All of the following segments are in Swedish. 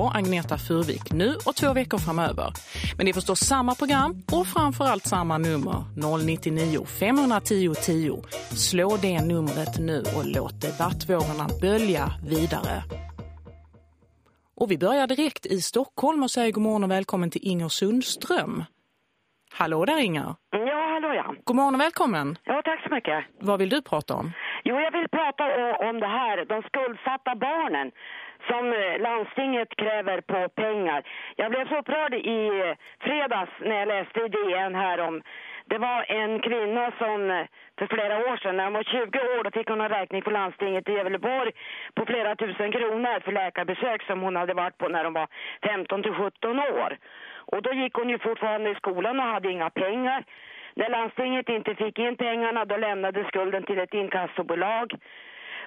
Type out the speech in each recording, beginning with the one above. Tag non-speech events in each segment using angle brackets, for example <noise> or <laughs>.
och Agneta Furvik nu och två veckor framöver. Men det är förstås samma program och framförallt samma nummer 099 510 10. Slå det numret nu och låt debattvågorna bölja vidare. Och vi börjar direkt i Stockholm och säger god morgon och välkommen till Inger Sundström. Hallå där Inger. Ja, hallå ja. God morgon och välkommen. Ja, tack så mycket. Vad vill du prata om? Jo, jag vill prata om det här, de skuldsatta barnen som eh, landstinget kräver på pengar. Jag blev så upprörd i eh, fredags när jag läste i DN här om det var en kvinna som eh, för flera år sedan, när hon var 20 år, då fick hon en räkning på landstinget i Gävleborg på flera tusen kronor för läkarbesök som hon hade varit på när hon var 15 till 17 år. Och då gick hon ju fortfarande i skolan och hade inga pengar. När landstinget inte fick in pengarna då lämnade skulden till ett inkassobolag.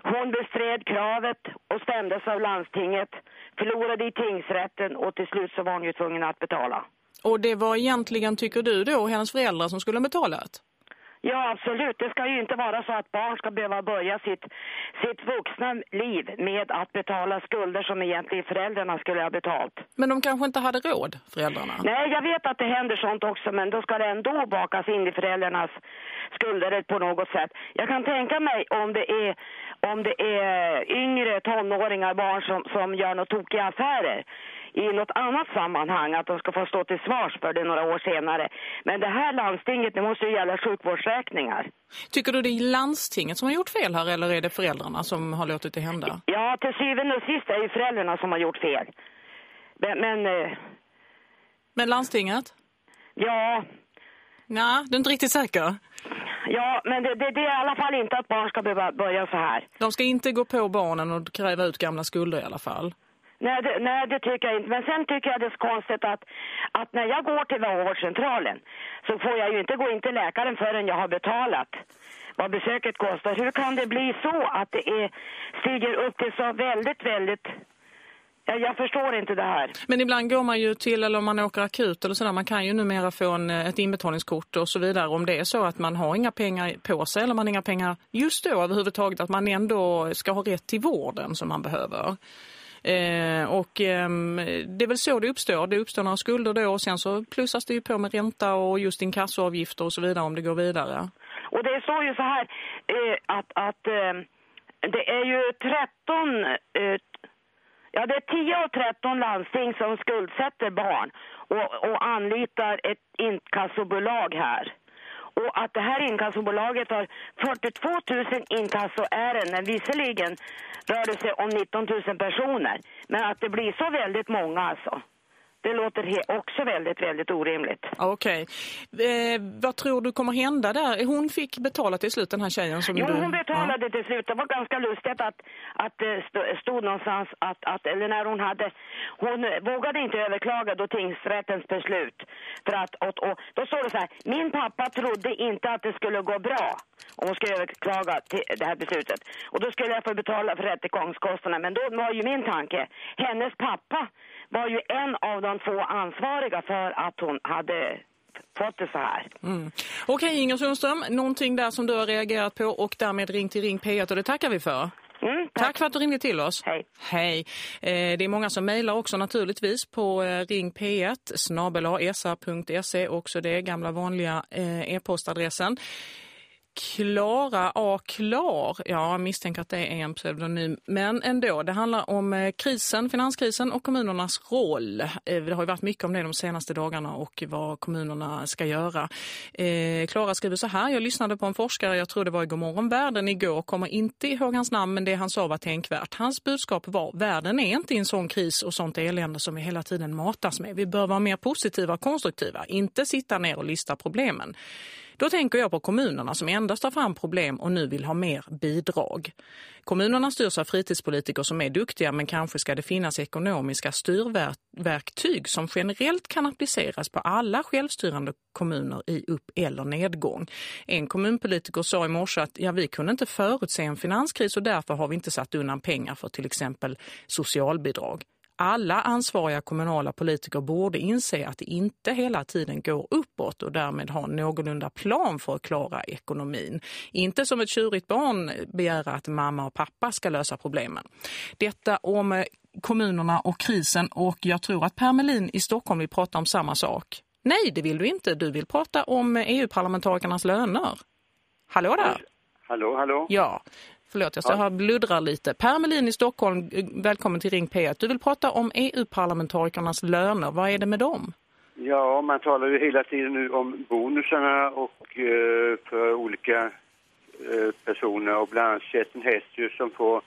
Hon bestred kravet och stämdes av landstinget, förlorade i tingsrätten och till slut så var hon ju tvungen att betala. Och det var egentligen, tycker du då, hennes föräldrar som skulle ha betalat? Ja, absolut. Det ska ju inte vara så att barn ska behöva börja sitt, sitt vuxna liv med att betala skulder som egentligen föräldrarna skulle ha betalt. Men de kanske inte hade råd, föräldrarna? Nej, jag vet att det händer sånt också, men då ska det ändå bakas in i föräldrarnas skulder på något sätt. Jag kan tänka mig om det är, om det är yngre tonåringar, barn som, som gör något tokiga affärer i något annat sammanhang att de ska få stå till svars för det några år senare. Men det här landstinget, det måste ju gälla sjukvårdsräkningar. Tycker du det är landstinget som har gjort fel här eller är det föräldrarna som har låtit det hända? Ja, till syvende och sist är det föräldrarna som har gjort fel. Men... Men, eh... men landstinget? Ja. Nej, du är inte riktigt säker? Ja, men det, det, det, är i alla fall inte att barn ska behöva börja så här. De ska inte gå på barnen och kräva ut gamla skulder i alla fall? Nej det, nej, det tycker jag inte. Men sen tycker jag det är konstigt att, att när jag går till vårdcentralen så får jag ju inte gå in till läkaren förrän jag har betalat vad besöket kostar. Hur kan det bli så att det är, stiger upp till så väldigt, väldigt... Jag, jag förstår inte det här. Men ibland går man ju till, eller om man åker akut eller sådär, man kan ju numera få en, ett inbetalningskort och så vidare. Om det är så att man har inga pengar på sig eller man har inga pengar just då överhuvudtaget, att man ändå ska ha rätt till vården som man behöver. Eh, och eh, det är väl så det uppstår. Det uppstår några skulder då och sen så plussas det ju på med ränta och just inkassoavgifter och så vidare om det går vidare. Och det står ju så här eh, att, att ehm, det är ju 13... Ja, det är 10 och 13 landsting som skuldsätter barn och, och anlitar ett inkassobolag här och att det här inkassobolaget har 42 000 inkassoärenden. Visserligen rör det sig om 19 000 personer, men att det blir så väldigt många alltså. Det låter också väldigt, väldigt orimligt. Okej. Okay. Eh, vad tror du kommer hända där? Hon fick betala till slut den här tjejen som jo, du... hon betalade ja. till slut. Det var ganska lustigt att, att det stod någonstans att, att, eller när hon hade, hon vågade inte överklaga då tingsrättens beslut. För att, och, och, då står det så här, min pappa trodde inte att det skulle gå bra om hon skulle överklaga till det här beslutet. Och då skulle jag få betala för rättegångskostnaderna. Men då var ju min tanke, hennes pappa var ju en av de två ansvariga för att hon hade fått det så här. Mm. Okej okay, Inger Sundström, någonting där som du har reagerat på och därmed ring till Ring P1 och det tackar vi för. Mm, tack. tack. för att du ringde till oss. Hej. Hej. Eh, det är många som mejlar också naturligtvis på eh, ring p1 snabela.sa.se också det gamla vanliga eh, e-postadressen. Klara A. Klar, ja jag misstänker att det är en pseudonym. Men ändå, det handlar om eh, krisen, finanskrisen och kommunernas roll. Eh, det har ju varit mycket om det de senaste dagarna och vad kommunerna ska göra. Eh, Klara skriver så här, jag lyssnade på en forskare, jag tror det var i Godmorgon världen igår, kommer inte ihåg hans namn men det han sa var tänkvärt. Hans budskap var, världen är inte i en sån kris och sånt elände som vi hela tiden matas med. Vi bör vara mer positiva och konstruktiva, inte sitta ner och lista problemen. Då tänker jag på kommunerna som endast tar fram problem och nu vill ha mer bidrag. Kommunerna styrs av fritidspolitiker som är duktiga men kanske ska det finnas ekonomiska styrverktyg som generellt kan appliceras på alla självstyrande kommuner i upp- eller nedgång. En kommunpolitiker sa i morse att ja, vi kunde inte förutse en finanskris och därför har vi inte satt undan pengar för till exempel socialbidrag alla ansvariga kommunala politiker borde inse att det inte hela tiden går uppåt och därmed ha någorlunda plan för att klara ekonomin. Inte som ett tjurigt barn begära att mamma och pappa ska lösa problemen. Detta om kommunerna och krisen och jag tror att Per Melin i Stockholm vill prata om samma sak. Nej, det vill du inte. Du vill prata om EU-parlamentarikernas löner. Hallå där? Hallå, hallå. Ja, förlåt jag ska ja. bluddra lite. Per Melin i Stockholm, välkommen till Ring P1. Du vill prata om EU-parlamentarikernas löner. Vad är det med dem? Ja, man talar ju hela tiden nu om bonusarna och eh, för olika eh, personer och bland annat Kerstin Hess som får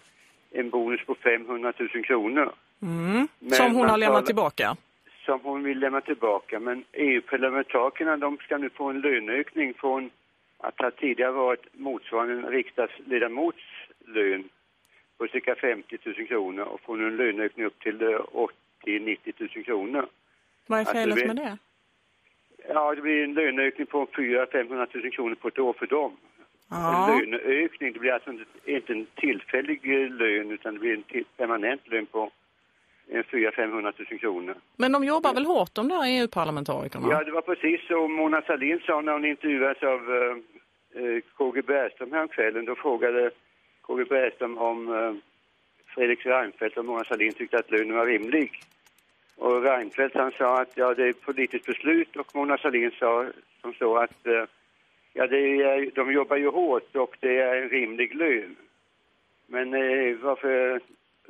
en bonus på 500 000 kronor. Mm. Som hon har lämnat talar, tillbaka? Som hon vill lämna tillbaka. Men EU-parlamentarikerna de ska nu få en löneökning från att ha tidigare varit motsvarande riksdagsledamots lön på cirka 50 000 kronor och få en löneökning upp till 80-90 000 kronor. Vad är felet alltså, med det? Ja, det blir en löneökning på 400-500 000 kronor på ett år för dem. Ja. En löneökning, det blir alltså inte en tillfällig lön utan det blir en permanent lön på 400-500 000 kronor. Men de jobbar väl hårt de där EU-parlamentarikerna? Ja, det var precis så Mona Sahlin sa när hon intervjuades av eh, eh, KG Bergström häromkvällen. Då frågade KG Bergström om uh, Fredrik Reinfeldt och Mona Sahlin tyckte att lönen var rimlig. Och Reinfeldt han sa att ja, det är ett politiskt beslut och Mona Sahlin sa som så att uh, ja, det är, de jobbar ju hårt och det är en rimlig lön. Men eh, varför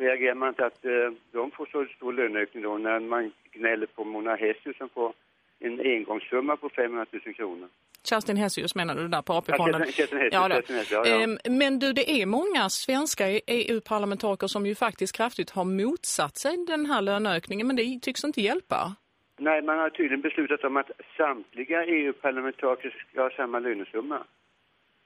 reagerar man inte att eh, de får så stor löneökning då när man gnäller på Mona Hessius som får en engångssumma på 500 000 kronor? Kerstin Hessius menar du där på AP-fonden? Ja, ja, ja, ja. Ehm, men du, det är många svenska EU-parlamentariker som ju faktiskt kraftigt har motsatt sig den här löneökningen, men det tycks inte hjälpa. Nej, man har tydligen beslutat om att samtliga EU-parlamentariker ska ha samma lönesumma.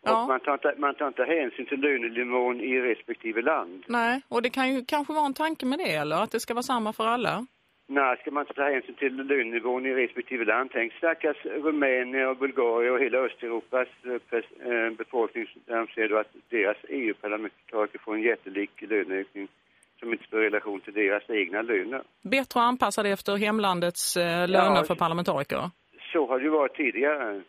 Ja. Och man tar, inte, man tar inte hänsyn till lönenivån i respektive land. Nej, och det kan ju kanske vara en tanke med det, eller? Att det ska vara samma för alla? Nej, ska man inte ta hänsyn till lönenivån i respektive land? Tänk stackars Rumänien och Bulgarien och hela Östeuropas eh, eh, befolkning där de ser då att deras EU-parlamentariker får en jättelik löneökning som inte står i relation till deras egna löner. Bättre anpassade efter hemlandets eh, löner ja, för parlamentariker? Så har det ju varit tidigare.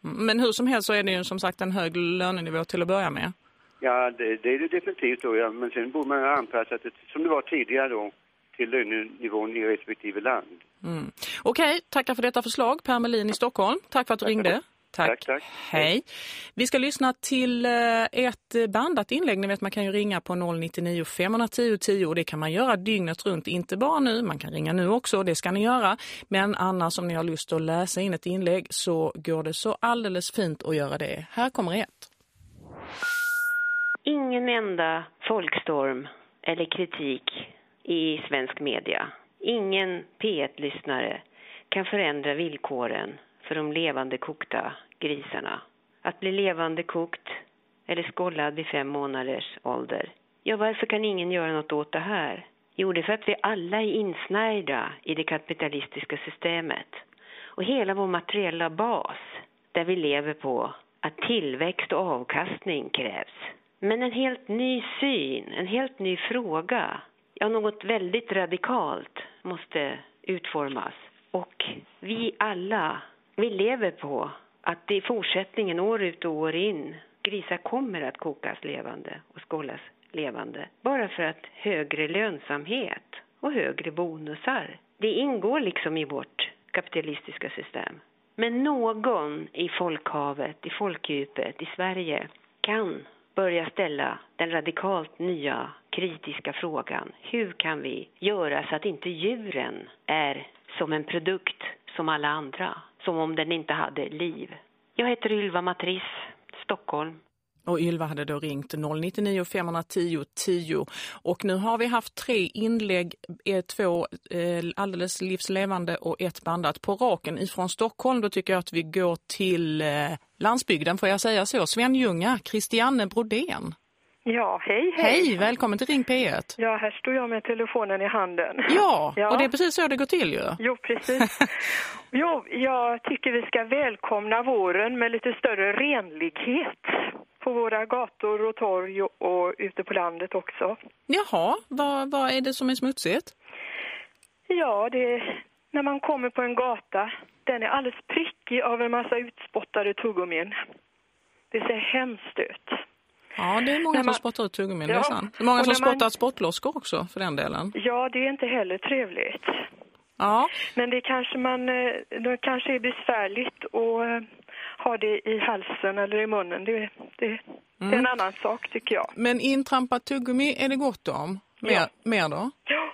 Men hur som helst så är det ju som sagt en hög lönenivå till att börja med. Ja, det, det är det definitivt då, ja. Men sen borde man ha anpassat det som det var tidigare då till lönenivån i respektive land. Mm. Okej, okay, tackar för detta förslag Per Melin i Stockholm. Tack för att du ringde. Tack. tack, tack. Hej. Vi ska lyssna till eh, ett bandat inlägg. Ni vet man kan ju ringa på 099 510 10 och det kan man göra dygnet runt. Inte bara nu, man kan ringa nu också, det ska ni göra. Men annars om ni har lust att läsa in ett inlägg så går det så alldeles fint att göra det. Här kommer ett. Ingen enda folkstorm eller kritik i svensk media. Ingen P1-lyssnare kan förändra villkoren för de levande kokta grisarna. Att bli levande kokt eller skållad vid fem månaders ålder. Ja, varför kan ingen göra något åt det här? Jo, det är för att vi alla är insnärjda i det kapitalistiska systemet. Och hela vår materiella bas, där vi lever på att tillväxt och avkastning krävs. Men en helt ny syn, en helt ny fråga, ja, något väldigt radikalt måste utformas. Och vi alla vi lever på att i fortsättningen, år ut och år in, grisar kommer att kokas levande och skållas levande. Bara för att högre lönsamhet och högre bonusar, det ingår liksom i vårt kapitalistiska system. Men någon i folkhavet, i folkdjupet, i Sverige kan börja ställa den radikalt nya kritiska frågan. Hur kan vi göra så att inte djuren är som en produkt som alla andra? Som om den inte hade liv. Jag heter Ylva Matris, Stockholm. Och Ylva hade då ringt 099 510 10 och nu har vi haft tre inlägg, eh, två eh, alldeles livslevande och ett bandat på raken ifrån Stockholm. Då tycker jag att vi går till eh, landsbygden, får jag säga så. Sven Junga, Christiane Brodén. Ja, hej, hej. Hej, välkommen till Ring P1. Ja, här står jag med telefonen i handen. Ja, ja. och det är precis så det går till ju. Jo, precis. <laughs> jo, jag tycker vi ska välkomna våren med lite större renlighet på våra gator och torg och, ute på landet också. Jaha, vad, vad är det som är smutsigt? Ja, det är när man kommer på en gata. Den är alldeles prickig av en massa utspottade tuggummin. Det ser hemskt ut. Ja, det är många man- som spottar ut tuggummin, det Ja, är sant. Det är många som när man- spottar spottloskor också, för den delen. Ja, det är inte heller trevligt. Ja, Men det kanske man, eh, det kanske är besvärligt att eh, ha det i halsen eller i munnen. Det, det, det är en annan sak tycker jag. men intrampat tuggummi är det gott om. Mer, Ja. mer då? Ja.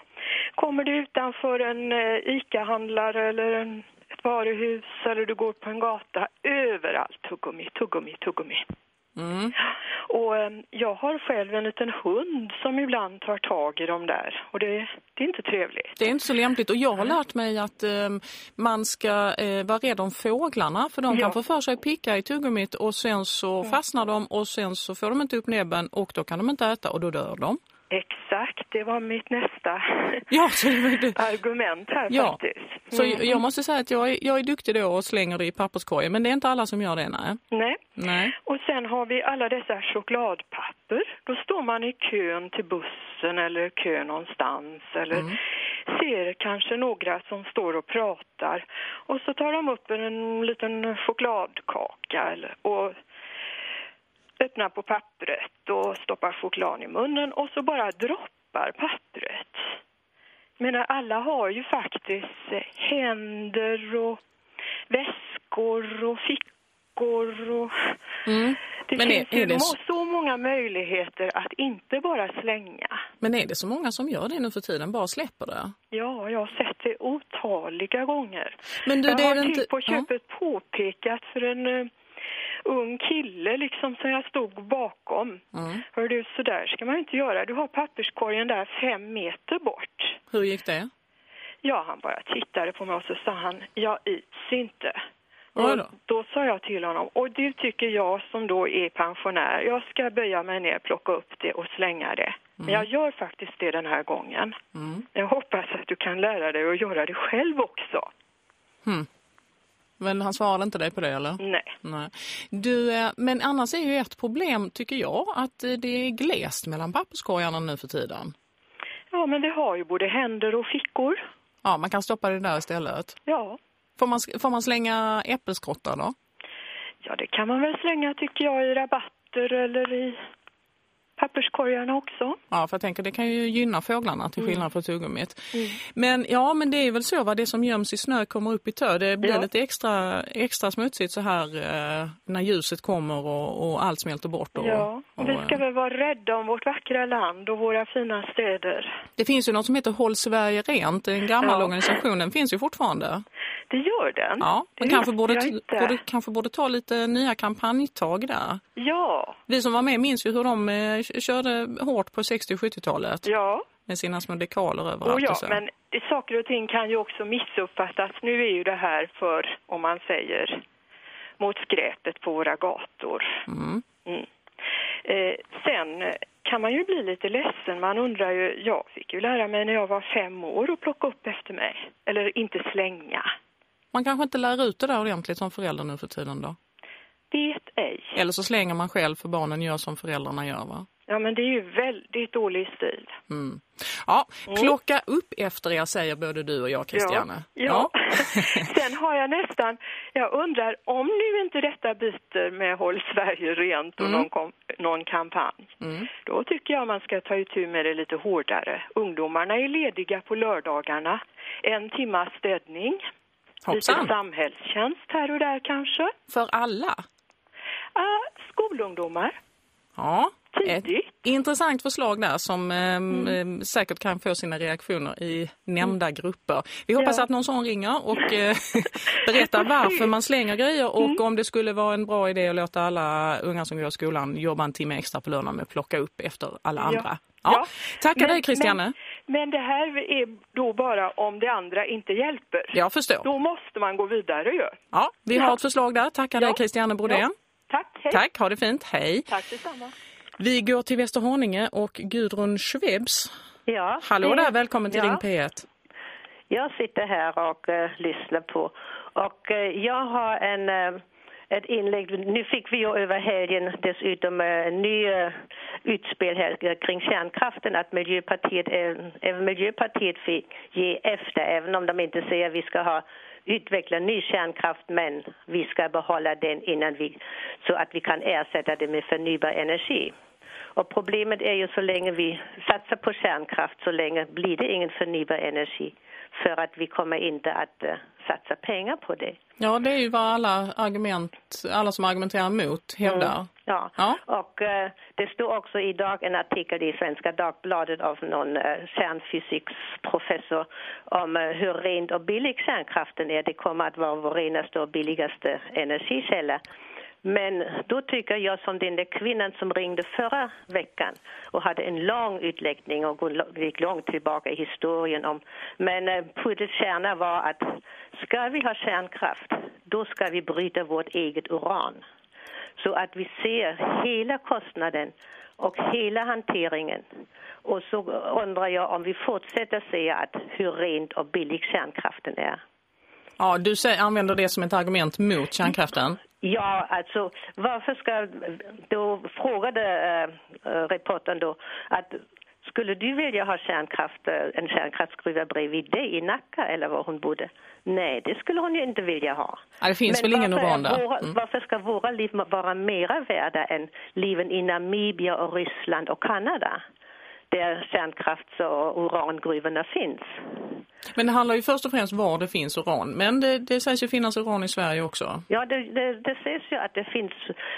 Kommer du utanför en eh, ICA-handlare eller en, ett varuhus eller du går på en gata, överallt tuggummi, tuggummi, tuggummi. Mm. Och eh, jag har själv en liten hund som ibland tar tag i dem där och det, det är inte trevligt. Det är inte så lämpligt och jag har lärt mig att eh, man ska eh, vara rädd om fåglarna för de Ja. kan få för sig picka i tuggummit och sen så fastnar de och sen så får de inte upp näbben och då kan de inte äta och då dör de. Exakt, det var mitt nästa <laughs> Ja, så argument här Ja. faktiskt. Så Mm. jag måste säga att jag är, jag är duktig då och slänger det i papperskorgen men det är inte alla som gör det, nej. Nej. Nej. Och sen har vi alla dessa chokladpapper. Då står man i kön till bussen eller kö någonstans eller Mm. ser kanske några som står och pratar. Och så tar de upp en liten chokladkaka eller, och öppnar på pappret och stoppar chokladen i munnen och så bara droppar pappret. Men alla har ju faktiskt eh, händer och väskor och fickor och Mm. det Men är- finns ju är det så- många möjligheter att inte bara slänga. Men är det så många som gör det nu för tiden, bara släpper det? Ja, jag har sett det otaliga gånger. Men du, jag det har är till inte... på Ja. köpet påpekat för en uh, ung kille liksom som jag stod bakom. Mm. Hör du, så där ska man inte göra. Du har papperskorgen där fem meter bort. Hur gick det? Ja, han bara tittade på mig och så sa han, jag yts inte. Och då. sa jag till honom, och du tycker jag som då är pensionär, jag ska böja mig ner, plocka upp det och slänga det. Men jag gör faktiskt det den här gången. Mm. Jag hoppas att du kan lära dig att göra det själv också. Hmm. Men han svarade inte dig på det, eller? Nej. Nej. Du, eh, men annars är ju ett problem, tycker jag, att eh, det är glest mellan papperskorgarna nu för tiden. Ja, men vi har ju både händer och fickor. Ja, man kan stoppa det där istället. Ja. Får man, får man slänga äppelskrottar då? Ja, det kan man väl slänga tycker jag i rabatter eller i papperskorgarna också. Ja, för jag tänker det kan ju gynna fåglarna till Mm. skillnad från tuggummit. Men ja, men det är väl så vad det som göms i snö kommer upp i tö. Det blir Ja. lite extra, extra smutsigt så här eh, när ljuset kommer och, och allt smälter bort. Och, Ja, och vi och, ska eh, väl vara rädda om vårt vackra land och våra fina städer. Det finns ju något som heter Håll Sverige rent, en gammal Ja. organisation, den finns ju fortfarande. Det gör den. Ja, man kanske borde, borde, kanske borde ta lite nya kampanjtag där. Ja, Vi som var med minns ju hur de eh, körde hårt på 60- och 70-talet ja. med sina små dekaler överallt. Och ja, och så. men saker och ting kan ju också missuppfattas. Nu är ju det här för, om man säger, mot skräpet på våra gator. Mm. Mm. Eh, sen kan man ju bli lite ledsen. Man undrar ju, jag fick ju lära mig när jag var fem år att plocka upp efter mig. Eller inte slänga. Man kanske inte lär ut det där ordentligt som förälder nu för tiden då. Vet ej. Eller så slänger man själv för barnen gör som föräldrarna gör va? Ja, men det är ju väldigt dålig stil. Mm. Ja, plocka upp efter er säger både du och jag Christiane. Ja. ja. <laughs> Sen har jag nästan, jag undrar om nu inte detta biter med Håll Sverige rent och Mm. någon, kom, någon kampanj. Mm. Då tycker jag man ska ta itu med det lite hårdare. Ungdomarna är lediga på lördagarna. En timmas städning. Lite Hoppsan, samhällstjänst här och där kanske. för alla. Ah, skolungdomar. Ja, ett Tidigt. intressant förslag där som eh, Mm. eh, säkert kan få sina reaktioner i nämnda grupper. Vi hoppas Ja. att någon sån ringer och eh, <laughs> berättar varför man slänger grejer och Mm. om det skulle vara en bra idé att låta alla unga som går i skolan jobba en timme extra på lördagen med att plocka upp efter alla Ja. andra. Ja. Ja. Tackar Men- dig Christiane. Men, men det här är då bara om det andra inte hjälper. Jag förstår. Då måste man gå vidare ju. Ja, vi har ett förslag där. Tackar dig Christiane Brodén. Tack, hej. Tack, ha det fint. Hej. Tack detsamma. Vi går till Västerhaninge och Gudrun Schwebs. Ja, Hallå där, välkommen till ja. Ring P1. Jag sitter här och eh, lyssnar på och eh, jag har en, eh, ett inlägg. Nu fick vi ju över helgen dessutom en ny utspel här kring kärnkraften att Miljöpartiet, även Miljöpartiet fick ge efter även om de inte säger att vi ska ha utveckla ny kärnkraft men vi ska behålla den innan vi så att vi kan ersätta det med förnybar energi. Och problemet är ju så länge vi satsar på kärnkraft så länge blir det ingen förnybar energi för att vi kommer inte att uh, satsa pengar på det. Ja, det är ju vad alla argument, alla som argumenterar emot hävdar. Mm. Ja. ja, och uh, det står också idag en artikel i Svenska Dagbladet av någon uh, kärnfysiksprofessor om uh, hur rent och billig kärnkraften är. Det kommer att vara vår renaste och billigaste energikälla. Men då tycker jag som den där kvinnan som ringde förra veckan och hade en lång utläggning och gick långt tillbaka i historien om. Men eh, puddets kärna var att ska vi ha kärnkraft, då ska vi bryta vårt eget uran. Så att vi ser hela kostnaden och hela hanteringen. Och så undrar jag om vi fortsätter säga att hur rent och billig kärnkraften är. Ja, du säger, använder det som ett argument mot kärnkraften? Ja, alltså varför ska... Då frågade äh, reportern då att skulle du vilja ha kärnkraft, eh, en kärnkraftsgruva bredvid dig i Nacka eller var hon bodde? Nej, det skulle hon ju inte vilja ha. Ja, det finns Men väl ingen uran där? Våra, mm. Varför ska våra liv vara mera värda än liven i Namibia och Ryssland och Kanada? Där kärnkrafts- och urangruvorna finns. Men det handlar ju först och främst var det finns uran. Men det, det sägs ju finnas uran i Sverige också. Ja, det, det, det sägs ju att det finns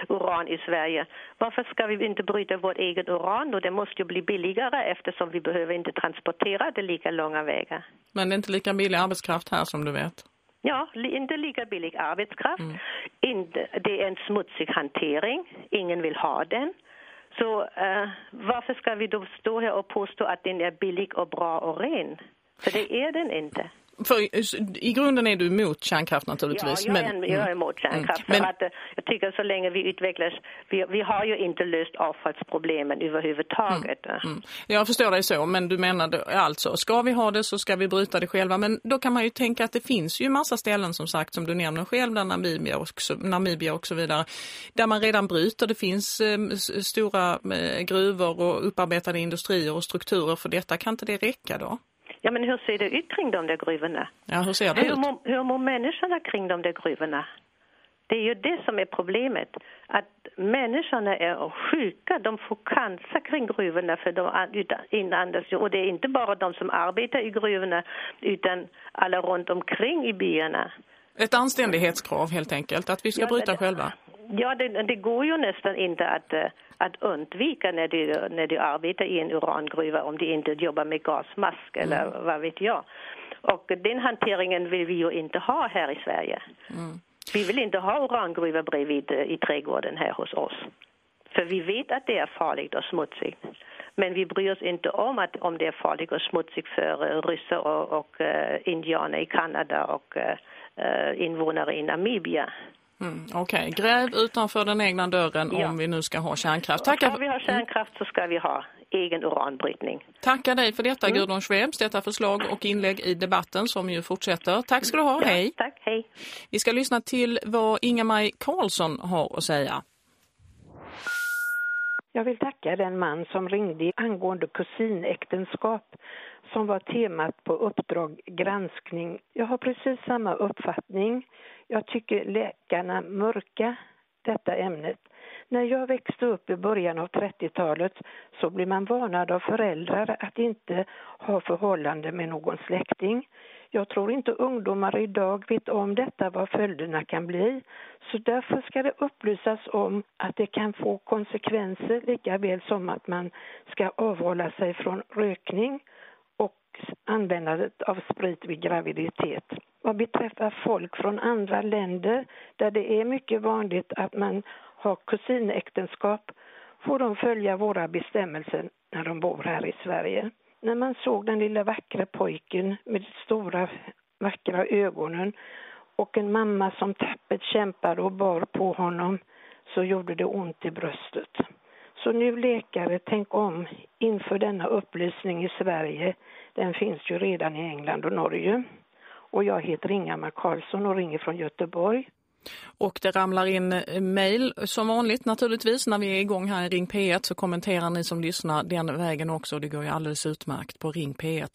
uran i Sverige. Varför ska vi inte bryta vårt eget uran? Och det måste ju bli billigare eftersom vi behöver inte transportera det lika långa vägar. Men det är inte lika billig arbetskraft här som du vet. Ja, inte lika billig arbetskraft. Mm. Inte, det är en smutsig hantering. Ingen vill ha den. Så uh, varför ska vi då stå här och påstå att den är billig och bra och ren? För det är den inte. För i grunden är du emot kärnkraft naturligtvis. Ja, jag är, men, jag är emot mm. kärnkraft. Mm. För att, eh, jag tycker så länge vi utvecklas, vi, vi har ju inte löst avfallsproblemen överhuvudtaget. Mm. Mm. Jag förstår dig så, men du menar alltså, ska vi ha det så ska vi bryta det själva. Men då kan man ju tänka att det finns ju massa ställen som sagt, som du nämner själv, där Namibia och, Namibia och så vidare, där man redan bryter. Det finns eh, stora eh, gruvor och upparbetade industrier och strukturer för detta. Kan inte det räcka då? Ja, men hur ser det ut kring de där gruvorna? Ja, hur ser det hur ut? Mår, hur mår människorna kring de där gruvorna? Det är ju det som är problemet. Att människorna är sjuka, de får cancer kring gruvorna för de inandas ju. Och det är inte bara de som arbetar i gruvorna utan alla runt omkring i byarna. Ett anständighetskrav helt enkelt, att vi ska ja, bryta det, själva. Ja, det, det, går ju nästan inte att, eh, att undvika när du, när du arbetar i en urangruva om du inte jobbar med gasmask eller mm. vad vet jag. Och den hanteringen vill vi ju inte ha här i Sverige. Mm. Vi vill inte ha urangruva bredvid eh, i trädgården här hos oss. För vi vet att det är farligt och smutsigt. Men vi bryr oss inte om att om det är farligt och smutsigt för uh, ryssar och, och uh, indianer i Kanada och uh, invånare i Namibia. Mm, Okej, okay. gräv utanför den egna dörren ja. om vi nu ska ha kärnkraft. Tackar... Ska vi ha kärnkraft så ska vi ha egen uranbrytning. Tackar dig för detta mm. Gudrun Schwebs, detta förslag och inlägg i debatten som ju fortsätter. Tack ska du ha, ja, hej. Tack, hej. Vi ska lyssna till vad Inga-Maj Karlsson har att säga. Jag vill tacka den man som ringde angående kusinäktenskap som var temat på Uppdrag granskning. Jag har precis samma uppfattning. Jag tycker läkarna mörka detta ämnet. När jag växte upp i början av 30-talet så blev man varnad av föräldrar att inte ha förhållande med någon släkting. Jag tror inte ungdomar idag vet om detta, vad följderna kan bli. Så därför ska det upplysas om att det kan få konsekvenser lika väl som att man ska avhålla sig från rökning och användandet av sprit vid graviditet. Vad beträffar folk från andra länder där det är mycket vanligt att man har kusinäktenskap får de följa våra bestämmelser när de bor här i Sverige. När man såg den lilla vackra pojken med de stora vackra ögonen och en mamma som tappert kämpade och bar på honom så gjorde det ont i bröstet. Så nu läkare, tänk om inför denna upplysning i Sverige. Den finns ju redan i England och Norge. Och jag heter Inga Karlsson och ringer från Göteborg. Och det ramlar in eh, mejl som vanligt naturligtvis. När vi är igång här i Ring P1 så kommenterar ni som lyssnar den vägen också. Det går ju alldeles utmärkt på Ring P1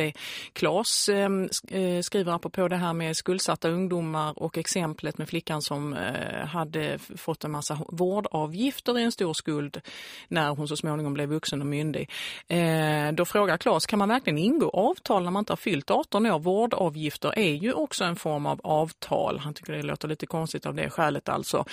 e. Klas ehm, eh, skriver apropå det här med skuldsatta ungdomar och exemplet med flickan som eh, hade fått en massa vårdavgifter i en stor skuld när hon så småningom blev vuxen och myndig. Eh, då frågar Klas, kan man verkligen ingå avtal när man inte har fyllt 18 år? Vårdavgifter är ju också en form av avtal. Han tycker det låter lite konstigt av det skälet alltså.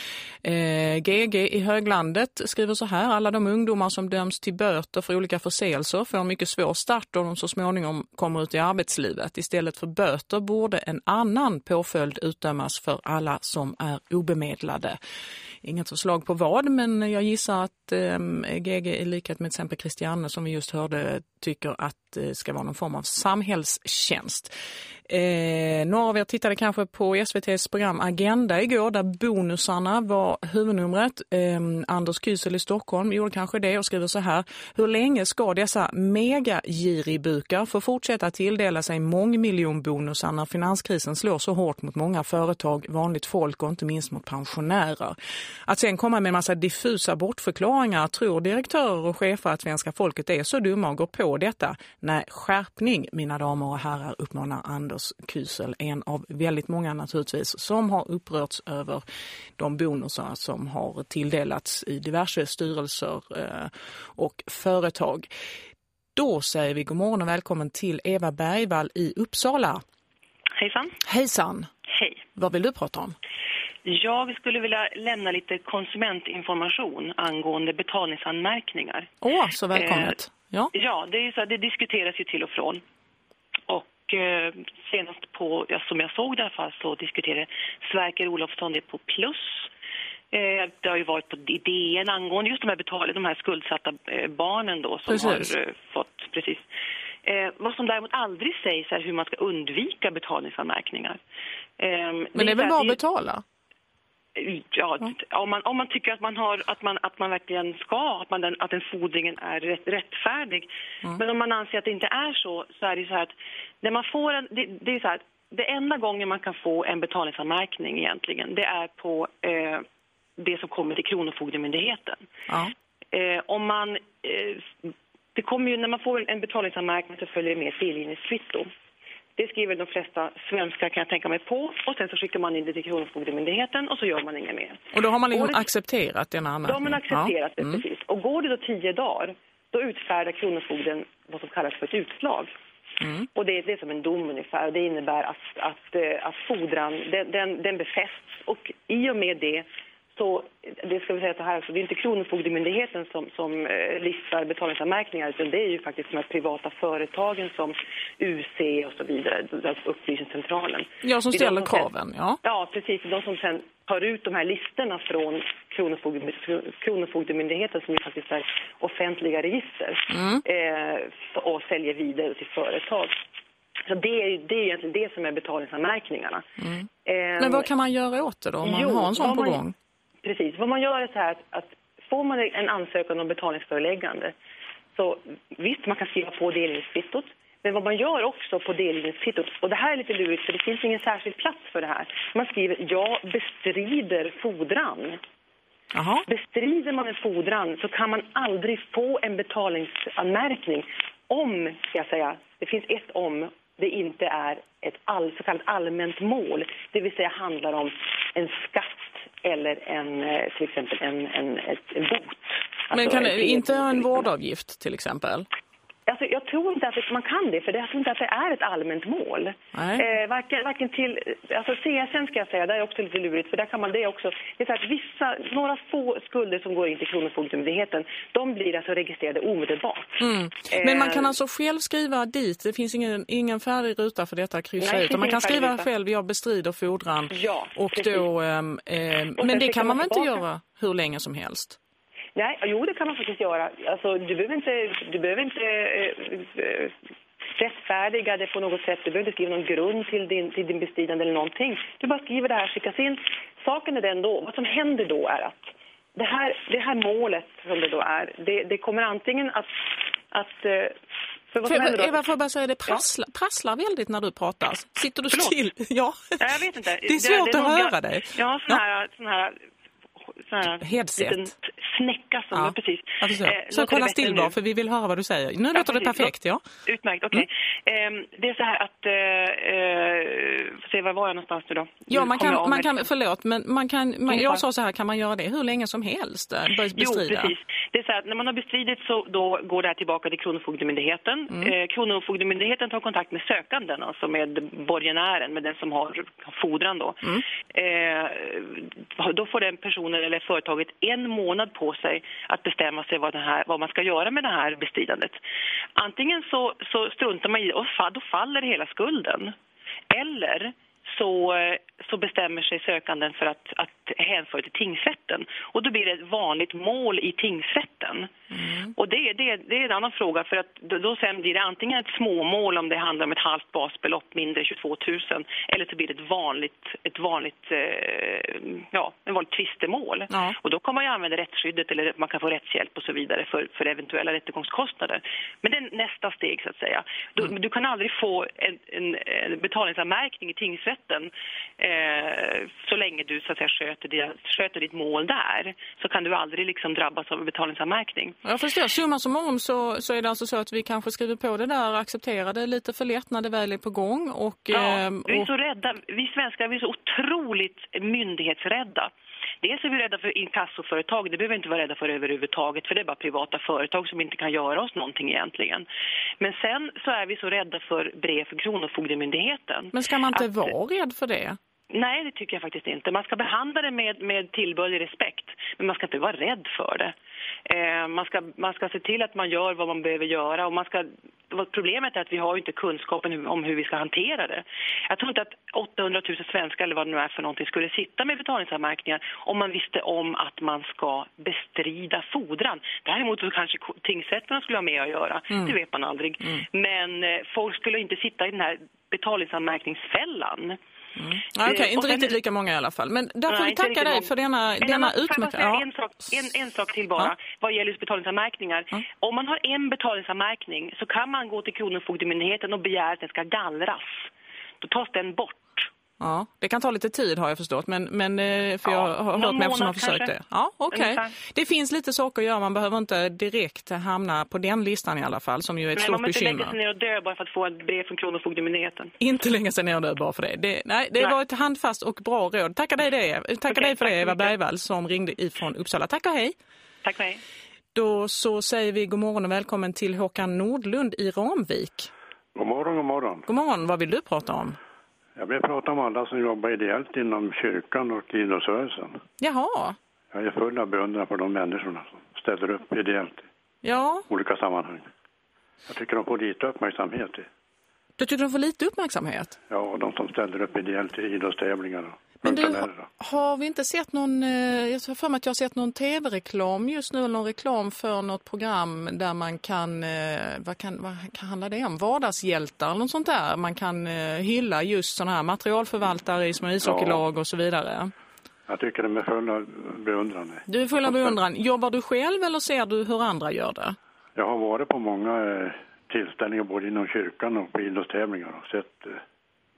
Eh, GG i Höglandet skriver så här. Alla de ungdomar som döms till böter för olika förseelser får en mycket svår start om de så småningom kommer ut i arbetslivet. Istället för böter borde en annan påföljd utdömas för alla som är obemedlade. Inget förslag på vad men jag gissar att eh, GG i likhet med till exempel Christiane som vi just hörde tycker att det ska vara någon form av samhällstjänst. Eh, några av er tittade kanske på SVTs program Agenda igår där bonusarna var huvudnumret. Eh, Anders Kysel i Stockholm gjorde kanske det och skriver så här. Hur länge ska dessa megagiribukar få fortsätta tilldela sig mångmiljonbonusar när finanskrisen slår så hårt mot många företag, vanligt folk och inte minst mot pensionärer? Att sen komma med en massa diffusa bortförklaringar tror direktörer och chefer att svenska folket är så dumma och går på detta. Nej, skärpning mina damer och herrar uppmanar Anders Kysel, en av väldigt många naturligtvis, som har upprörts över de bonusar som har tilldelats i diverse styrelser eh, och företag. Då säger vi god morgon och välkommen till Eva Bergvall i Uppsala. Hejsan. Hejsan. Hej. Vad vill du prata om? Jag skulle vilja lämna lite konsumentinformation angående betalningsanmärkningar. Åh, så välkommet. Eh, ja. ja, det, är så, det diskuteras ju till och från. Eh, senast på, ja, som jag såg i alla fall så diskuterade Sverker Olofsson det på Plus. Eh, det har ju varit på DN angående just de här, betal de här skuldsatta eh, barnen då som precis. har eh, fått, precis. Eh, vad som däremot aldrig sägs är hur man ska undvika betalningsanmärkningar. Men det är väl bara att betala? Ja, om, man, om man tycker att man, har, att man, att man verkligen ska, att, man den, att den fordringen är rätt, rättfärdig. Mm. Men om man anser att det inte är så, så är det så här att när man får en, det, det är så här, det enda gången man kan få en betalningsanmärkning egentligen, det är på eh, det som kommer till Kronofogdemyndigheten. Ja. Eh, om man, eh, det kommer ju, när man får en betalningsanmärkning så följer det med delgivningskvitto. Det skriver de flesta svenskar kan jag tänka mig på. Och sen så skickar man in det till Kronofogdemyndigheten och så gör man inget mer. Och då har man liksom det, accepterat den anmärkningen? Då har man accepterat ja. det, mm. precis. Och går det då tio dagar, då utfärdar Kronofogden vad som kallas för ett utslag. Mm. Och det, det är som en dom ungefär. Det innebär att, att, eh, att fordran, den, den, den befästs. Och i och med det så det ska vi säga så här, så det är inte Kronofogdemyndigheten som, som eh, listar betalningsanmärkningar utan det är ju faktiskt de här privata företagen som UC och så vidare, upplysningscentralen. Ja, som ställer kraven, ja. Ja, precis. De som sen tar ut de här listorna från Kronofogde, Kronofogdemyndigheten som ju faktiskt är offentliga register mm. eh, och säljer vidare till företag. Så det är, det är egentligen det som är betalningsanmärkningarna. Mm. Eh, Men vad kan man göra åt det då om man jo, har en sån på man, gång? Precis. Vad man gör är så här att, att får man en ansökan om betalningsföreläggande så visst, man kan skriva på delningskvittot. Men vad man gör också på delningskvittot, och det här är lite lurigt för det finns ingen särskild plats för det här. Man skriver jag bestrider fordran. Aha. Bestrider man en fordran så kan man aldrig få en betalningsanmärkning om, ska jag säga, det finns ett om, det inte är ett all, så kallat allmänt mål. Det vill säga handlar om en skatt eller en, eh, till exempel en, en, en bot. Men alltså kan det inte en vårdavgift till exempel? Alltså, jag tror inte att man kan det, för jag tror inte att det är ett allmänt mål. Eh, varken, varken till, alltså CSN ska jag säga, det är också lite lurigt, för där kan man det också. Det är så att vissa, några få skulder som går in till Kronofogdemyndigheten, de blir alltså registrerade omedelbart. Mm. Men man kan eh, alltså själv skriva dit, det finns ingen, ingen färdig ruta för detta att kryssa Nej, ut. Man kan skriva ruta. själv, jag bestrider fordran. Ja, och då, eh, eh, men det kan man väl inte göra hur länge som helst? Nej, jo det kan man faktiskt göra. Alltså, du behöver inte, du behöver inte äh, rättfärdiga det på något sätt. Du behöver inte skriva någon grund till din, till din bestridande eller någonting. Du bara skriver det här, skickas in. Saken är den då, vad som händer då är att det här, det här målet som det då är, det, det kommer antingen att, att äh, För vad jag, då- Eva, får jag bara säga, det prasslar, prasslar väldigt när du pratar. Sitter du Förlåt? still? Ja. <laughs> Ja, jag vet inte. Det är svårt att nog- höra dig. Ja, sån här, sån här, här Headset. liten snäcka som, ja. precis. Förstår. Eh, så det kolla still bara, för vi vill höra vad du säger. Nu Ja, låter det precis. perfekt, ja. Utmärkt, okej. Mm. Ehm, det är så här att, eh, eh, se, var var jag någonstans nu då? Ja, Nu man kan, man kan, förlåt, men man kan, man, jag sa så här, kan man göra det hur länge som helst? eh, be- Jo, Bestrida? precis. Det är så här att när man har bestridit så då går det här tillbaka till Kronofogdemyndigheten. Mm. Eh, Kronofogdemyndigheten tar kontakt med sökanden, alltså med borgenären, med den som har fordran då. Mm. Eh, då får den personen eller företaget en månad på sig att bestämma sig vad, här, vad man ska göra med det här bestridandet. Antingen så, så struntar man i och då faller hela skulden. Eller så, eh, så bestämmer sig sökanden för att, att hänföra till tingsrätten. Och då blir det ett vanligt mål i tingsrätten. Och det, det, det är en annan fråga för att då, sen blir det antingen ett småmål om det handlar om ett halvt basbelopp, mindre 22 000, eller så blir det ett vanligt, ett vanligt, eh, ja, en vanligt tvistemål. Ja. Och då kan man ju använda rättsskyddet eller man kan få rättshjälp och så vidare för, för eventuella rättegångskostnader. Men det är nästa steg så att säga. Du, du kan aldrig få en, en, en betalningsanmärkning i tingsrätten eh, så länge du så att säga sköter, det, sköter ditt mål där. Så kan du aldrig liksom drabbas av betalningsanmärkning. Jag förstår. Summa summarum så, så är det alltså så att vi kanske skriver på det där och accepterar det lite för lätt när det väl är på gång. Och, Ja, ehm, vi är och, så rädda. Vi svenskar vi är så otroligt myndighetsrädda. Dels är vi rädda för inkassoföretag, det behöver vi inte vara rädda för överhuvudtaget för det är bara privata företag som inte kan göra oss någonting egentligen. Men sen så är vi så rädda för brev för Kronofogdemyndigheten. men ska man inte Att- vara rädd för det? Nej, det tycker jag faktiskt inte. Man ska behandla det med, med tillbörlig respekt, men man ska inte vara rädd för det. Eh, man, ska, man ska se till att man gör vad man behöver göra. Och man ska, problemet är att vi har ju inte kunskapen om hur vi ska hantera det. Jag tror inte att 800 000 svenskar, eller vad det nu är för någonting, skulle sitta med betalningsanmärkningar om man visste om att man ska bestrida fordran. Däremot så kanske tingsrätterna skulle ha med att göra. Det vet man aldrig. Men eh, folk skulle inte sitta i den här betalningsanmärkningsfällan. Okej, Eh, inte och sen- riktigt lika många i alla fall. Men där får vi inte tacka dig för denna, En denna utmärkta... Ja. En, sak, en, en sak till bara, Ja. vad gäller betalningsanmärkningar. Ja. Om man har en betalningsanmärkning så kan man gå till Kronofogdemyndigheten och begära att den ska gallras. Då tas den bort. Ja, det kan ta lite tid har jag förstått, men, men eh, för Ja, jag har hört med som har försökt kanske. det. Ja, okej. Ungefär. Det finns lite saker att göra, man behöver inte direkt hamna på den listan i alla fall, som ju är ett Men stort man måste lägga sig bekymmer. ner och dö bara för att få ett brev från Kronofogdemyndigheten. Inte länge sedan jag död bara för det. det nej, det Nej. var ett handfast och bra råd. Tackar dig, det. Tackar Okej, dig för tack det, Eva. Bergvall, som ringde ifrån Uppsala. Tack och hej. Tack för mig. Då så säger vi god morgon och välkommen till Håkan Nordlund i Ramvik. God morgon, god morgon. God morgon, vad vill du prata om? Jag vill prata om alla som jobbar ideellt inom kyrkan och idrottsrörelsen. Jaha, Jag är full av beundran för de människorna som ställer upp ideellt ja. i olika sammanhang. Jag tycker de får lite uppmärksamhet. Du tycker de får lite uppmärksamhet? Ja, de som ställer upp ideellt i idrottstävlingar Men du, har vi inte sett någon, eh, jag har för mig att jag har sett någon tv-reklam just nu, eller någon reklam för något program där man kan, eh, vad kan, vad kan handla det om? Vardagshjältar eller något sånt där. Man kan eh, hylla just sådana här materialförvaltare i små ishockeylag och så vidare. Jag tycker de är fulla av beundran. Du är full av beundran. Jobbar du själv eller ser du hur andra gör det? Jag har varit på många tillställningar både inom kyrkan och på idrottstävlingar och sett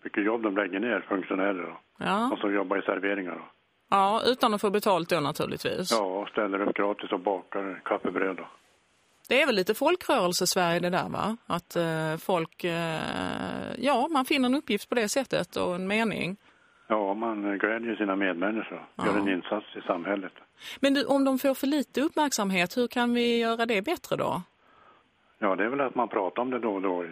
vilket jobb de lägger ner, funktionärer och Ja, som jobbar i serveringar. Och, ja utan att få betalt då naturligtvis. ja, och ställer upp gratis och bakar kaffebröd. Och. Det är väl lite folkrörelse-Sverige det där va? Att eh, folk, eh, ja man finner en uppgift på det sättet och en mening. Ja, man glädjer sina medmänniskor och gör en insats i samhället. Men du, om de får för lite uppmärksamhet, hur kan vi göra det bättre då? Ja, det är väl att man pratar om det då och då i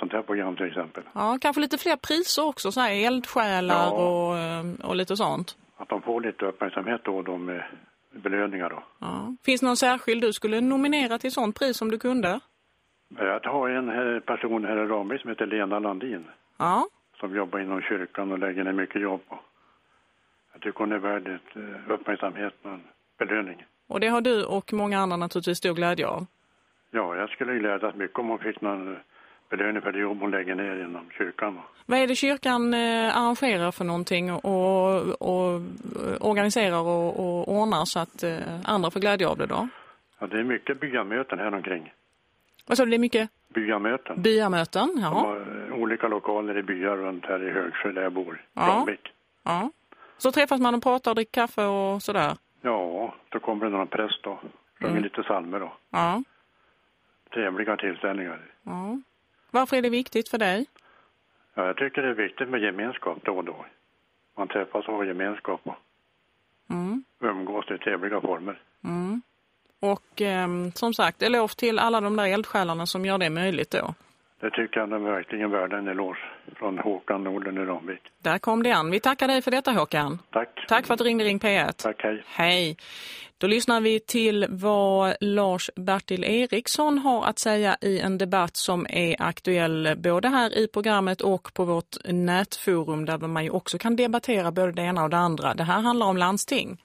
sånt här program till exempel. Ja, kanske lite fler priser också, så här eldsjälar Ja. och, eh, och lite sånt. Att de får lite uppmärksamhet då då med belöningar då. Ja. Finns det någon särskild du skulle nominera till sånt pris om du kunde? Jag har en här person här i Ramvik som heter Lena Landin Ja, som jobbar inom kyrkan och lägger ner mycket jobb på. Jag tycker hon är värd eh, uppmärksamhet och en belöning. och det har du och många andra naturligtvis stor glädje av. Ja, jag skulle glädjas mycket om hon fick någon eh, belöning för det jobb hon lägger ner inom kyrkan. Vad är det kyrkan eh, arrangerar för någonting och, och, eh, organiserar och, och ordnar så att eh, andra får glädje av det då? Ja, det är mycket byamöten här omkring. Vad sa du, det är mycket? Byamöten. Byamöten, De ja. har olika lokaler i byar runt här i Högsjö där jag bor. Ja. Ja. Så träffas man och pratar och dricker kaffe och sådär. Ja, då kommer det någon präst då. Sjunger Mm. lite psalmer då. Ja. Trevliga tillställningar. ja. Varför är det viktigt för dig? Ja, jag tycker det är viktigt med gemenskap då och då. Man träffas och har gemenskap och Mm. umgås i trevliga former. Mm. Och ehm, som sagt, eloge till alla de där eldsjälarna som gör det möjligt då. Det tycker jag de är verkligen värda en eloge från Håkan Norden i Ramvik. Där kom det an. Vi tackar dig för detta Håkan. Tack. Tack för att du ringde Ring P1. Tack, hej. Hej. Då lyssnar vi till vad Lars Bertil Eriksson har att säga i en debatt som är aktuell både här i programmet och på vårt nätforum där man ju också kan debattera både det ena och det andra. Det här handlar om landsting.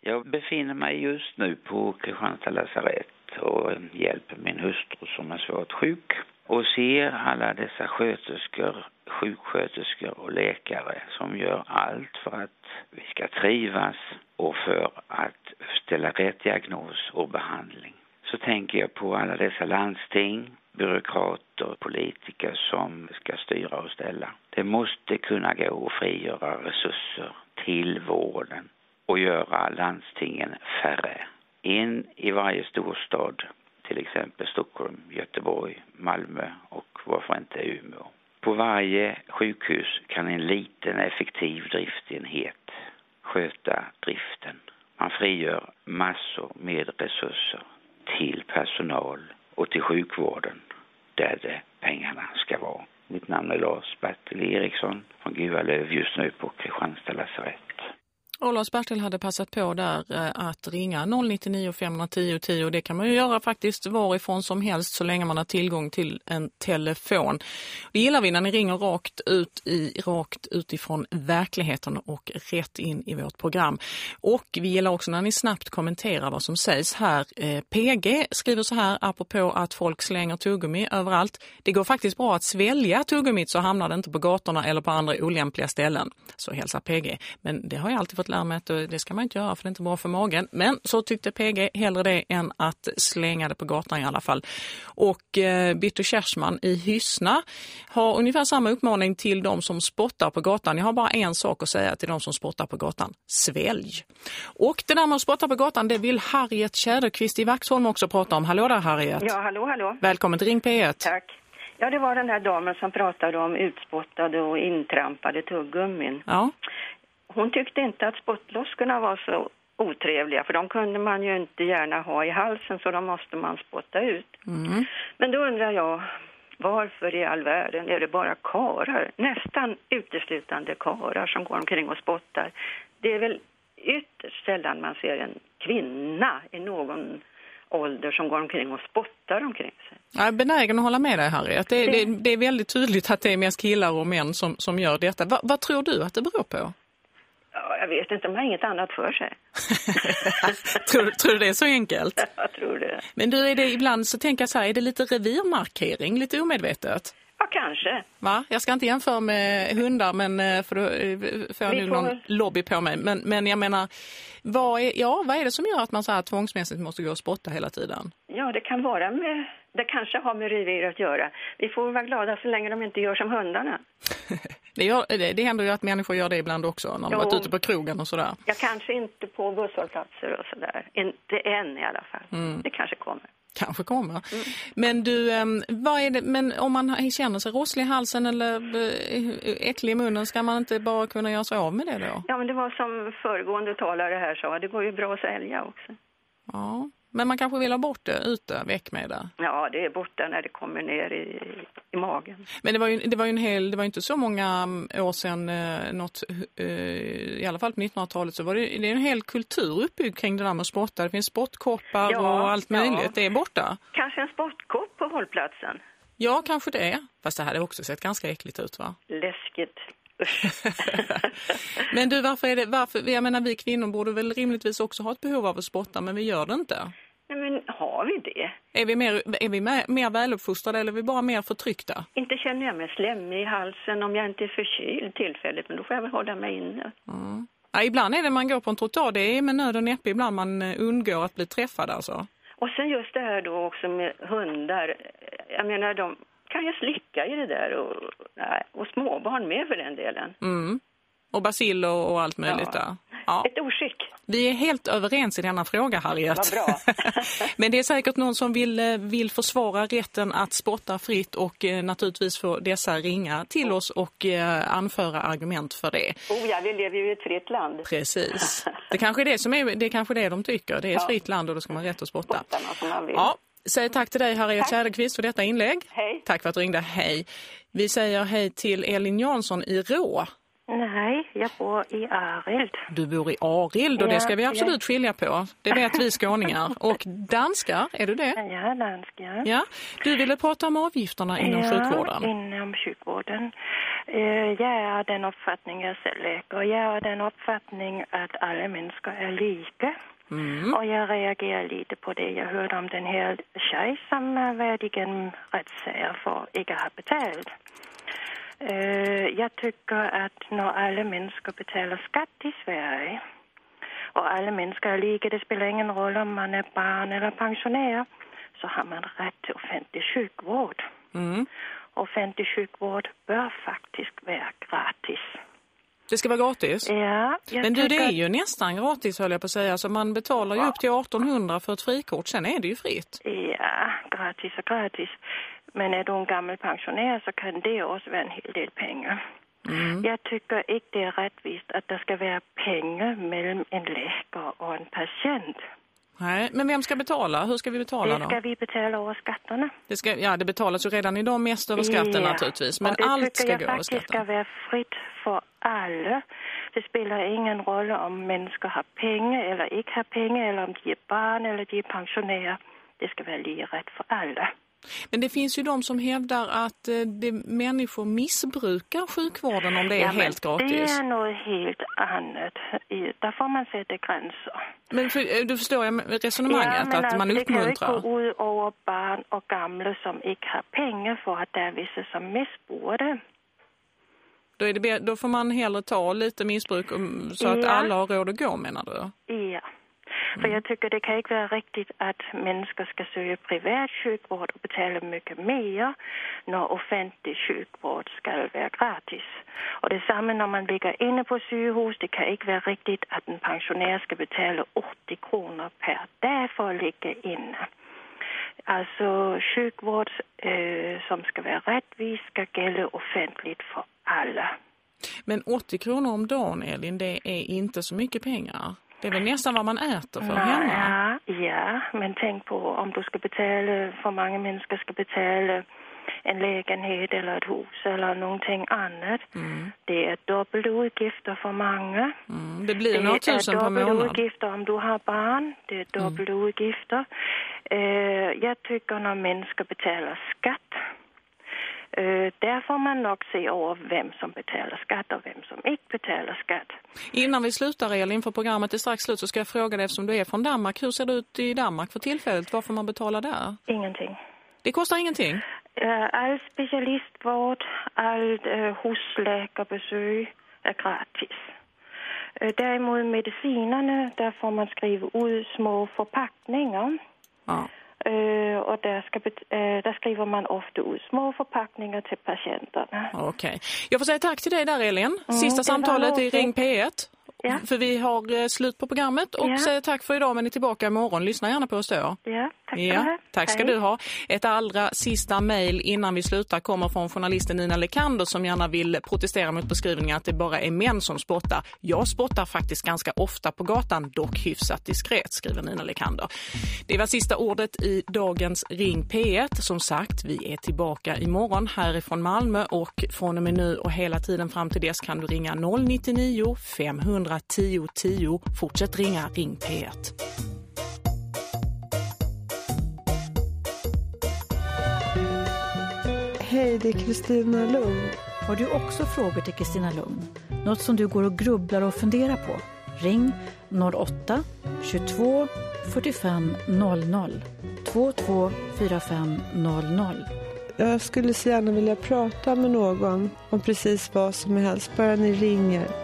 Jag befinner mig just nu på Kristianstad lasarett och hjälper min hustru som är svårt sjuk och ser alla dessa sköterskor, sjuksköterskor och läkare som gör allt för att vi ska trivas och för att ställa rätt diagnos och behandling. Så tänker jag på alla dessa landsting, byråkrater, politiker som ska styra och ställa. Det måste kunna gå att frigöra resurser till vården och göra landstingen färre. En i varje storstad, till exempel Stockholm, Göteborg, Malmö och varför inte Umeå. På varje sjukhus kan en liten effektiv driftenhet sköta driften. Man frigör massor med resurser till personal och till sjukvården där det pengarna ska vara. Mitt namn är Lars Bertil Eriksson från Gualöv just nu på Kristianstad lasarett. Och Lars Bertil hade passat på där eh, att ringa 099 510 10 och det kan man ju göra faktiskt varifrån som helst så länge man har tillgång till en telefon. Det gillar vi när ni ringer rakt ut i rakt utifrån verkligheten och rätt in i vårt program. Och vi gillar också när ni snabbt kommenterar vad som sägs här. Eh, PG skriver så här apropå att folk slänger tuggummi överallt. Det går faktiskt bra att svälja tuggummit så hamnar det inte på gatorna eller på andra olämpliga ställen. Så hälsar PG. Men det har jag alltid fått lära mig att det ska man inte göra för det är inte bra för magen. Men så tyckte PG hellre det än att slänga det på gatan i alla fall. Och eh, Bitter Kersman i Hyssna har ungefär samma uppmaning till de som spottar på gatan. Jag har bara en sak att säga till de som spottar på gatan. Svälj! Och det där med att spotta på gatan det vill Harriet Tjäderqvist i Vaxholm också prata om. Hallå där Harriet! Ja, hallå, hallå. Välkommen till Ring P1. Tack. Ja, det var den här damen som pratade om utspottade och intrampade tuggummin. Ja. Hon tyckte inte att spottloskorna var så otrevliga, för de kunde man ju inte gärna ha i halsen, så de måste man spotta ut. Mm. Men då undrar jag, varför i all världen är det bara karar, nästan uteslutande karar som går omkring och spottar? Det är väl ytterst sällan man ser en kvinna i någon ålder som går omkring och spottar omkring sig. Jag är benägen att hålla med dig Harriet. Det, Det- det, det är väldigt tydligt att det är mest killar och män som, som gör detta. Va, vad tror du att det beror på? Ja, jag vet inte, de har inget annat för sig. <laughs> tror, tror du det är så enkelt? <laughs> Jag tror det. Men du, är det ibland så tänker jag så här, är det lite revirmarkering, lite omedvetet? Ja, kanske. Va? Jag ska inte jämföra med hundar, men eh, för då eh, får jag nu får någon lobby på mig. Men, men jag menar, vad är, ja, vad är det som gör att man så här tvångsmässigt måste gå och spotta hela tiden? Ja, det kan vara med... Det kanske har med revir att göra. Vi får vara glada så länge de inte gör som hundarna. <laughs> Det, gör, det, det händer ju att människor gör det ibland också, när de Jo. varit ute på krogen och sådär. Ja, kanske inte på busshållplatser och sådär. Inte än i alla fall. Mm. Det kanske kommer. Kanske kommer. Mm. Men du, vad är det, men om man känner sig rosslig i halsen eller eh, äcklig i munnen, ska man inte bara kunna göra sig av med det då? Ja, men det var som föregående talare här sa, det går ju bra att sälja också. Ja. Men man kanske vill ha bort det ute, väck med det. Ja, det är borta när det kommer ner i, i magen. Men det var ju, det var ju en hel, det var inte så många mm, år sedan, eh, något, eh, i alla fall på 1900-talet, så var det, det är en hel kultur uppbyggd kring det där med spotta. Det finns spottkoppar Ja, och allt ja. möjligt. Det är borta. Kanske en spottkopp på hållplatsen. Ja, kanske det. Fast det hade också sett ganska äckligt ut va? Läskigt. <laughs> Men du, varför är det, varför, jag menar vi kvinnor borde väl rimligtvis också ha ett behov av att spotta, men vi gör det inte. Nej, men har vi det? Är vi mer, är vi mer, mer väluppfostrade eller är vi bara mer förtryckta? Inte känner jag mig slemmig i halsen om jag inte är förkyld tillfälligt, men då får jag väl hålla mig inne. Ja, ibland är det man går på en trottoar, det är med nöd och näppe ibland man eh, undgår att bli träffad alltså. Och sen just det här då också med hundar. Jag menar, de kan ju slicka i det där och, och småbarn med för den delen. Mm. Och basil och, och allt möjligt Ja. Ja. Ett oskick. Vi är helt överens i denna fråga, Harriet. Vad bra. <laughs> Men det är säkert någon som vill, eh, vill försvara rätten att spotta fritt och eh, naturligtvis få dessa ringa till oss och eh, anföra argument för det. Oh ja, vi lever ju i ett fritt land. Precis. <laughs> Det kanske är det som är, det är kanske det de tycker. Det är ett Ja. fritt land och då ska man rätt att spotta. Ja, säg tack till dig Harriet Tack. Kärdeqvist för detta inlägg. Hej. Tack för att du ringde. Hej. Vi säger hej till Elin Jansson i Rå. Nej, jag bor i Arild. Du bor i Arild och Ja, det ska vi absolut ja. skilja på. Det vet vi skåningar. Och danskar, är du det? Jag är dansk, ja. Ja. Du ville prata om avgifterna inom ja, sjukvården. inom sjukvården. Eh, jag är den uppfattning, jag läkare, jag är den uppfattning att alla människor är lika. Mm. Och jag reagerar lite på det jag hörde om den här tjej som igenom rättssager för att inte ha betalt. Eh, jag tycker att när alla människor betalar skatt i Sverige och alla människor är lika, det spelar ingen roll om man är barn eller pensionär, så har man rätt till offentlig sjukvård. Mm. Offentlig sjukvård bör faktiskt vara gratis. Det ska vara gratis? Ja, Men du, det är ju nästan gratis höll jag på att säga. Så man betalar ju upp till 1800 för ett frikort, sen är det ju fritt. Ja, gratis och gratis. Men är du en gammal pensionär så kan det också vara en hel del pengar. Mm. Jag tycker inte det är rättvist att det ska vara pengar mellan en läkare och en patient. Nej, men vem ska betala? Hur ska vi betala Det då? ska vi betala över skatterna. Det, ska, ja, det betalas ju redan idag mest över skatten Ja, naturligtvis. Men det allt ska gå över skatten. ska vara fritt för alla. Det spelar ingen roll om människor har pengar eller inte har pengar eller om de är barn eller de är pensionärer. Det ska vara lika rätt för alla. Men det finns ju de som hävdar att eh, det, människor missbrukar sjukvården om det är Ja, men helt gratis. Det är något helt annat. Där får man sätta gränser. Men för, eh, du förstår jag resonemanget, men att man alltså, uppmuntrar. Det kan ju gå ut över barn och gamla som inte har pengar för att det är vissa som missbrukar det. Då, är det, då får man hellre ta lite missbruk um, så att Ja. alla har råd att gå menar du? Ja. För jag tycker det kan inte vara riktigt att människor ska söka privat sjukvård och betala mycket mer när offentlig sjukvård ska vara gratis. Och detsamma när man ligger inne på sjukhus. Det kan inte vara riktigt att en pensionär ska betala 80 kronor per dag för att ligga inne. Alltså sjukvård eh, øh, som ska vara rättvis ska gälla offentligt för alla. Men 80 kronor om dagen, Elin, det är inte så mycket pengar. Det är väl nästan vad man äter för hemma. Ja, ja, men tänk på om du ska betala, för många människor ska betala en lägenhet eller ett hus eller någonting annat. Mm. Det är dubbelutgifter för många. Mm, det blir några tusen är per månad. dubbelutgifter om du har barn. Det är dubbelutgifter. Eh, jag tycker när människor betalar skatt där får man nog se över vem som betalar skatt och vem som inte betalar skatt. Innan vi slutar Elin, för programmet är strax slut så ska jag fråga dig eftersom du är från Danmark. Hur ser det ut i Danmark för tillfället? Varför man betalar där? Ingenting. Det kostar ingenting? Eh, All specialistvård, all eh, husläkarbesök är gratis. Däremot medicinerna, där får man skriva ut små förpackningar. Ja. Eh, och där, ska, eh, där skriver man ofta ut små förpackningar till patienterna. Okej. Jag får säga tack till dig där Elin. Mm, Sista var samtalet i. Ring P1. Ja. För vi har eh, slut på programmet och Ja. säger tack för idag men är tillbaka imorgon. Lyssna gärna på oss då. Ja, tack Ja, tack ska Hej. du ha. Ett allra sista mejl innan vi slutar kommer från journalisten Nina Lekander som gärna vill protestera mot beskrivningen att det bara är män som spottar. Jag spottar faktiskt ganska ofta på gatan, dock hyfsat diskret, skriver Nina Lekander. Det var sista ordet i dagens Ring P1. Som sagt, vi är tillbaka imorgon härifrån Malmö och från och med nu och hela tiden fram till dess kan du ringa 099 510 10. Fortsätt ringa Ring P1. Hej, det är Kristina Lugn. Har du också frågor till Kristina Lugn? Något som du går och grubblar och funderar på? Ring 08 22 45 00 22 45 00 Jag skulle så gärna vilja prata med någon om precis vad som helst, bara ni ringer.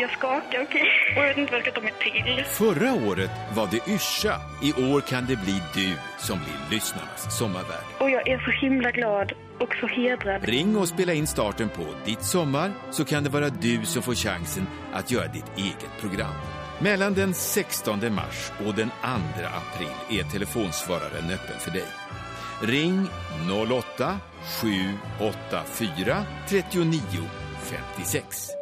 Gud, jag skakar. Okej. Och jag vet inte vad jag ska ta mig till. Förra året var det Yrsa. I år kan det bli du som blir lyssnarnas sommarvärd. Och jag är så himla glad och så hedrad. Ring och spela in starten på Ditt sommar så kan det vara du som får chansen att göra ditt eget program. Mellan den 16 mars och den 2 april är telefonsvararen öppen för dig. Ring 08 784 39 56.